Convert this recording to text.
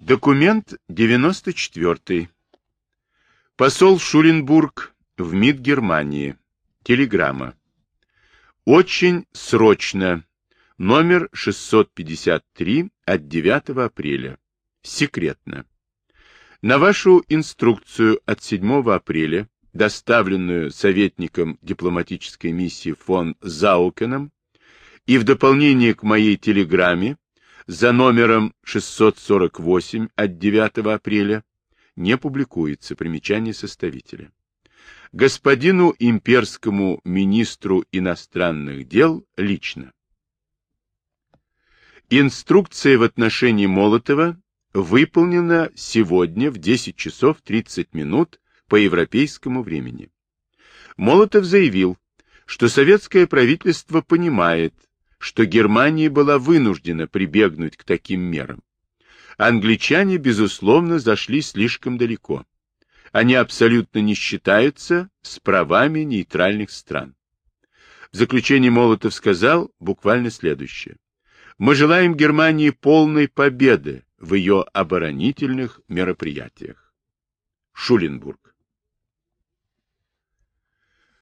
Документ 94. Посол Шуленбург в МИД Германии. Телеграмма. Очень срочно. Номер 653 от 9 апреля. Секретно. На вашу инструкцию от 7 апреля, доставленную советником дипломатической миссии фон Заукеном, и в дополнение к моей телеграмме за номером 648 от 9 апреля не публикуется примечание составителя. Господину имперскому министру иностранных дел лично. Инструкция в отношении Молотова выполнена сегодня в 10 часов 30 минут по европейскому времени. Молотов заявил, что советское правительство понимает, что Германия была вынуждена прибегнуть к таким мерам. Англичане, безусловно, зашли слишком далеко. Они абсолютно не считаются с правами нейтральных стран. В заключение Молотов сказал буквально следующее. Мы желаем Германии полной победы в ее оборонительных мероприятиях. Шуленбург.